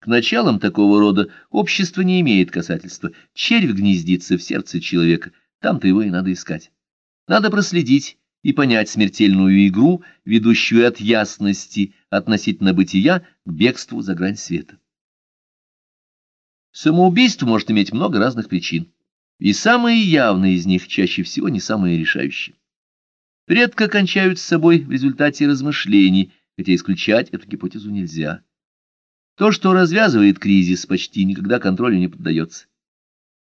К началам такого рода общество не имеет касательства. Червь гнездится в сердце человека, там-то его и надо искать. Надо проследить и понять смертельную игру, ведущую от ясности относительно бытия к бегству за грань света. Самоубийство может иметь много разных причин, и самые явные из них чаще всего не самые решающие. Редко кончают с собой в результате размышлений, хотя исключать эту гипотезу нельзя. То, что развязывает кризис, почти никогда контролю не поддается.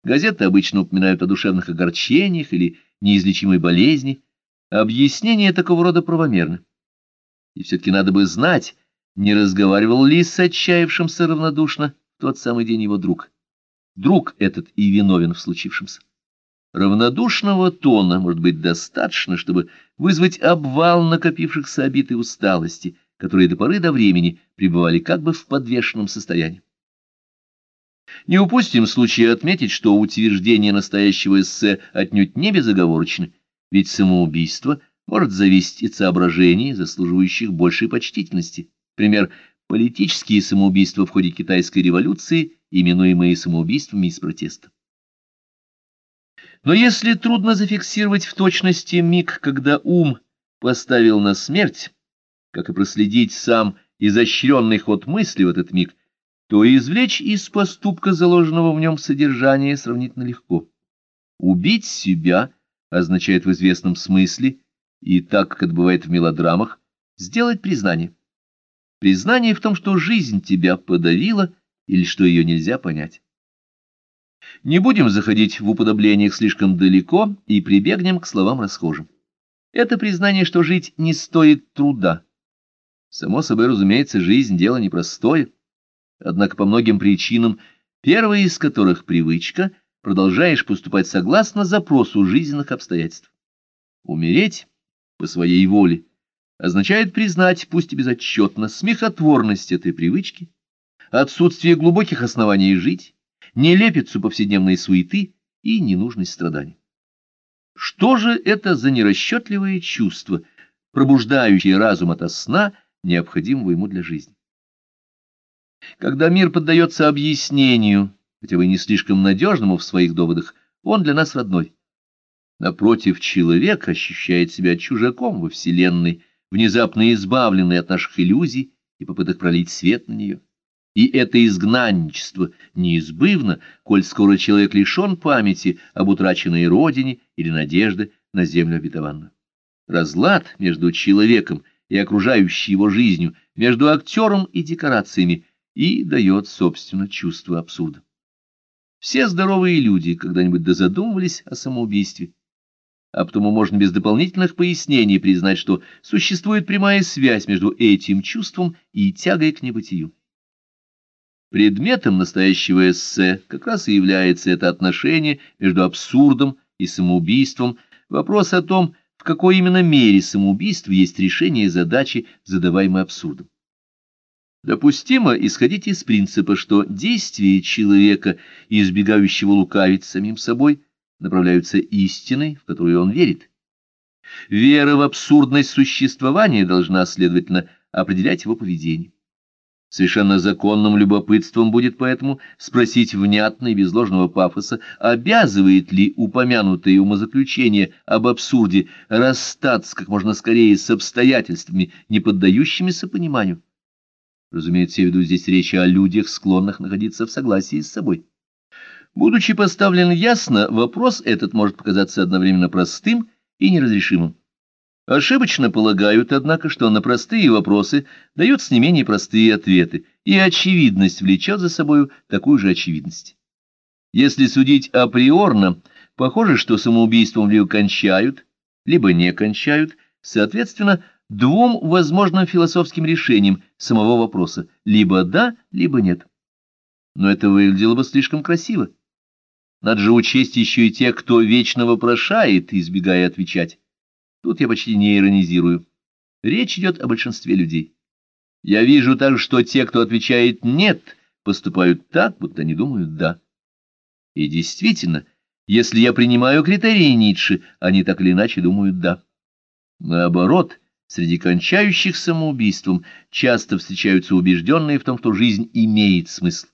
Газеты обычно упоминают о душевных огорчениях или неизлечимой болезни. Объяснения такого рода правомерны. И все-таки надо бы знать, не разговаривал ли с отчаявшимся равнодушно в тот самый день его друг. Друг этот и виновен в случившемся. Равнодушного тона может быть достаточно, чтобы вызвать обвал накопившихся обид и усталости, которые до поры до времени пребывали как бы в подвешенном состоянии. Не упустим случая отметить, что утверждение настоящего эссе отнюдь не безоговорочны, ведь самоубийство может зависеть от соображений, заслуживающих большей почтительности. Пример – политические самоубийства в ходе китайской революции, именуемые самоубийствами из протеста. Но если трудно зафиксировать в точности миг, когда ум поставил на смерть, как и проследить сам изощренный ход мысли в этот миг, то извлечь из поступка заложенного в нем содержания сравнительно легко. Убить себя означает в известном смысле, и так, как это бывает в мелодрамах, сделать признание. Признание в том, что жизнь тебя подавила или что ее нельзя понять. Не будем заходить в уподоблениях слишком далеко и прибегнем к словам расхожим. Это признание, что жить не стоит труда, Само собой, разумеется, жизнь — дело непростое. Однако по многим причинам, первая из которых — привычка, продолжаешь поступать согласно запросу жизненных обстоятельств. Умереть по своей воле означает признать, пусть и безотчетно, смехотворность этой привычки, отсутствие глубоких оснований жить, нелепицу повседневной суеты и ненужность страданий. Что же это за нерасчетливое чувство, пробуждающее разум ото сна необходимого ему для жизни. Когда мир поддается объяснению, хотя бы не слишком надежному в своих доводах, он для нас родной. Напротив, человек ощущает себя чужаком во Вселенной, внезапно избавленный от наших иллюзий и попыток пролить свет на нее. И это изгнанничество неизбывно, коль скоро человек лишен памяти об утраченной родине или надежды на землю обетованную. Разлад между человеком и окружающей его жизнью, между актером и декорациями, и дает, собственно, чувство абсурда. Все здоровые люди когда-нибудь дозадумывались о самоубийстве, а потому можно без дополнительных пояснений признать, что существует прямая связь между этим чувством и тягой к небытию. Предметом настоящего эссе как раз и является это отношение между абсурдом и самоубийством, вопрос о том, в какой именно мере самоубийство есть решение задачи, задаваемой абсурдом. Допустимо исходить из принципа, что действия человека, избегающего лукавить самим собой, направляются истиной, в которую он верит. Вера в абсурдность существования должна, следовательно, определять его поведение. Совершенно законным любопытством будет поэтому спросить внятно и без ложного пафоса, обязывает ли упомянутое умозаключение об абсурде расстаться как можно скорее с обстоятельствами, не поддающимися пониманию. Разумеется, я веду здесь речь о людях, склонных находиться в согласии с собой. Будучи поставлен ясно, вопрос этот может показаться одновременно простым и неразрешимым. Ошибочно полагают, однако, что на простые вопросы даются не менее простые ответы, и очевидность влечет за собою такую же очевидность. Если судить априорно, похоже, что самоубийством либо кончают, либо не кончают, соответственно, двум возможным философским решениям самого вопроса – либо да, либо нет. Но это выглядело бы слишком красиво. Надо же учесть еще и тех, кто вечно вопрошает, избегая отвечать. Тут я почти не иронизирую. Речь идет о большинстве людей. Я вижу также, что те, кто отвечает «нет», поступают так, будто они думают «да». И действительно, если я принимаю критерии Ницше, они так или иначе думают «да». Наоборот, среди кончающих самоубийством часто встречаются убежденные в том, что жизнь имеет смысл.